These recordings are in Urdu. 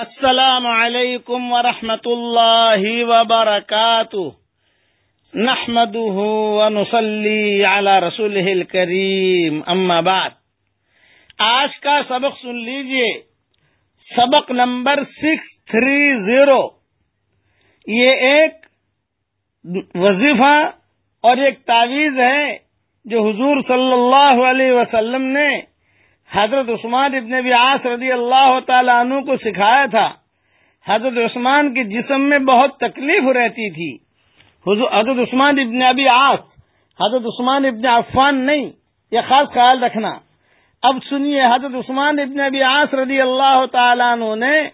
السلام علیکم ورحمۃ اللہ وبرکاتہ۔ نحمده ونصلي على رسوله الكريم اما بعد۔ آج کا سبق سن لیجیے۔ سبق نمبر سکس تھری زیرو۔ یہ ایک وظیفہ اور ایک تعویذ ہے جو حضور صلی اللہ علیہ وسلم نے حضرت عثمان ابن ابی عاص رضی اللہ تعالیٰ عنہ کو سکھایا تھا۔ حضرت عثمان کے جسم میں بہت تکلیف رہتی تھی۔ حضرت عثمان ابن ابی عاص حضرت عثمان ابن عفان نہیں، یہ خاص خیال رکھنا۔ اب سنیے، حضرت عثمان ابن ابی عاص رضی اللہ تعالیٰ عنہ نے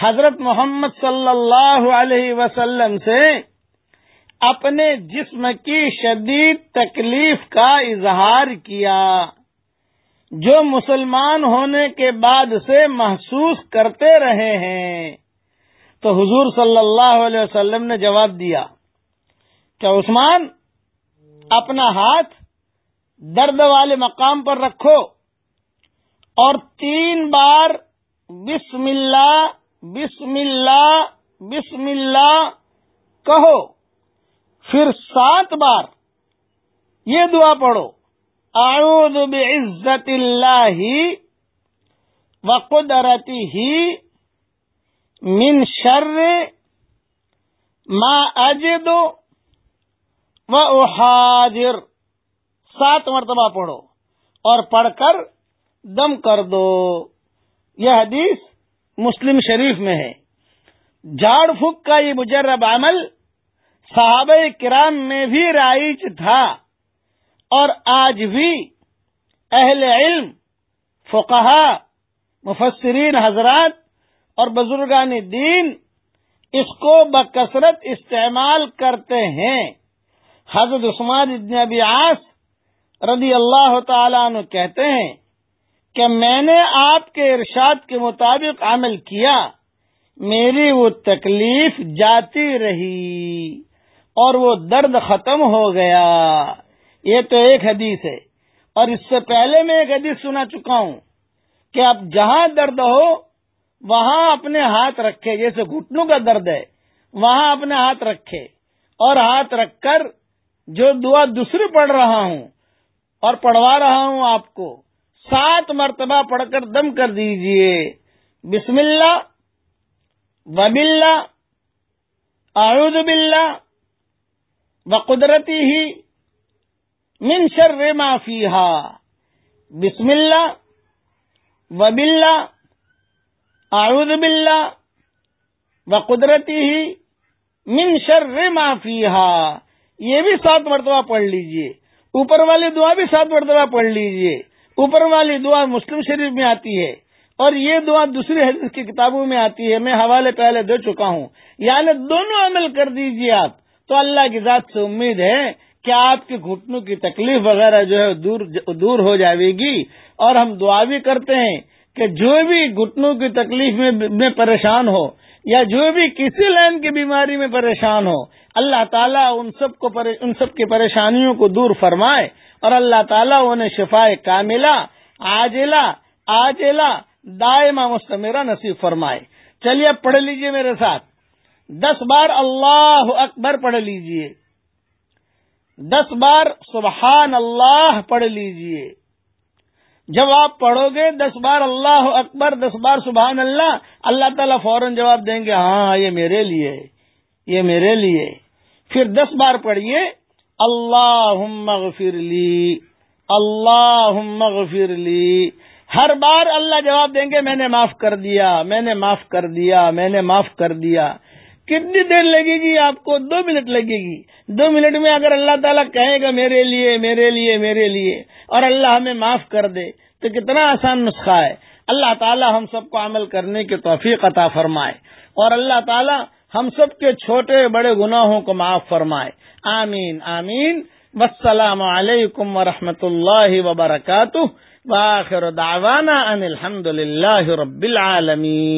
حضرت محمد صلی اللہ علیہ وسلم سے اپنے جسم کی شدید تکلیف کا اظہار کیا۔ جو مسلمان ہونے کے بعد سے محسوس کرتے رہے ہیں۔ تو حضور صلی اللہ علیہ وسلم نے جواب دیا کہ عثمان، اپنا ہاتھ درد والے مقام پر رکھو اور تین بار بسم اللہ بسم اللہ بسم اللہ کہو۔ پھر سات بار یہ دعا پڑھو۔ اعوذ بعزت اللہ وقدرته من شر ما اجد و احاجر سات مرتبہ پڑھو اور پڑھ کر دم کر دو. یہ حدیث مسلم شریف میں ہے. جھاڑ پھوک کا یہ مجرب عمل صحابہ کرام میں بھی رائج تھا. اور آج بھی اہل علم، فقہا، مفسرین، حضرات اور بزرگان دین اس کو بکثرت استعمال کرتے ہیں۔ حضرت عثمان ابن ابی عاص رضی اللہ تعالیٰ عنہ کہتے ہیں کہ میں نے آپ کے ارشاد کے مطابق عمل کیا، میری وہ تکلیف جاتی رہی اور وہ درد ختم ہو گیا۔ یہ تو ایک حدیث ہے اور اس سے پہلے میں ایک حدیث سنا چکا ہوں کہ اب جہاں درد ہو، وہاں اپنے ہاتھ رکھے، جیسے گھٹنوں کا درد ہے، وہاں اپنے ہاتھ رکھے اور ہاتھ رکھ کر جو دعا دوسری پڑھ رہا ہوں اور پڑھوا رہا ہوں آپ کو، سات مرتبہ پڑھ کر دم کر دیجیے۔ بسم اللہ وب اللہ اعوذ باللہ و قدرتی ہی من شر ما فیہا. بسم اللہ و باللہ. اعوذ باللہ و قدرتی ہی من شر ما فیہا. یہ بھی سات مرتبہ پڑھ لیجیے. اوپر والی دعا بھی سات مرتبہ پڑھ لیجیے. اوپر والی دعا مسلم شریف میں آتی ہے اور یہ دعا دوسری حدیث کی کتابوں میں آتی ہے. میں حوالے پہلے دے چکا ہوں. یعنی دونوں عمل کر دیجیے آپ. تو اللہ کی ذات سے امید ہے کہ آپ کے گھٹنوں کی تکلیف وغیرہ جو ہے دور دور ہو جائے گی؟ اور ہم دعا بھی کرتے ہیں کہ جو بھی گھٹنوں کی تکلیف میں پریشان ہو یا جو بھی کسی لائن کی بیماری میں پریشان ہو، اللہ تعالیٰ ان سب کو ان سب کی پریشانیوں کو دور فرمائے اور اللہ تعالیٰ انہیں شفا کاملہ آجلا آجلا دائمہ مستمرہ نصیب فرمائے۔ چلیے اب پڑھ لیجیے میرے ساتھ۔ دس بار اللہ اکبر پڑھ لیجیے۔ دس بار سبحان اللہ پڑھ لیجیے۔ جب آپ پڑھو گے دس بار اللہ اکبر، دس بار سبحان اللہ اللہ تعالیٰ فوراً جواب دیں گے ہاں یہ میرے لیے، یہ میرے لیے۔ پھر دس بار پڑھیے اللہ مغفر لی اللہ مغفر لی۔ ہر بار اللہ جواب دیں گے، میں نے معاف کر دیا، میں نے معاف کر دیا، میں نے معاف کر دیا۔ کتنی دیر لگے گی؟ آپ کو دو منٹ لگے گی۔ دو منٹ میں اگر اللہ تعالیٰ کہے گا میرے لیے میرے لیے میرے لیے، اور اللہ ہمیں معاف کر دے، تو کتنا آسان نسخہ ہے۔ اللہ تعالیٰ ہم سب کو عمل کرنے کی توفیق عطا فرمائے، اور اللہ تعالیٰ ہم سب کے چھوٹے بڑے گناہوں کو معاف فرمائے۔ آمین آمین۔ والسلام علیکم ورحمۃ اللہ وبرکاتہ دعوانا ان الحمد للہ رب العالمین۔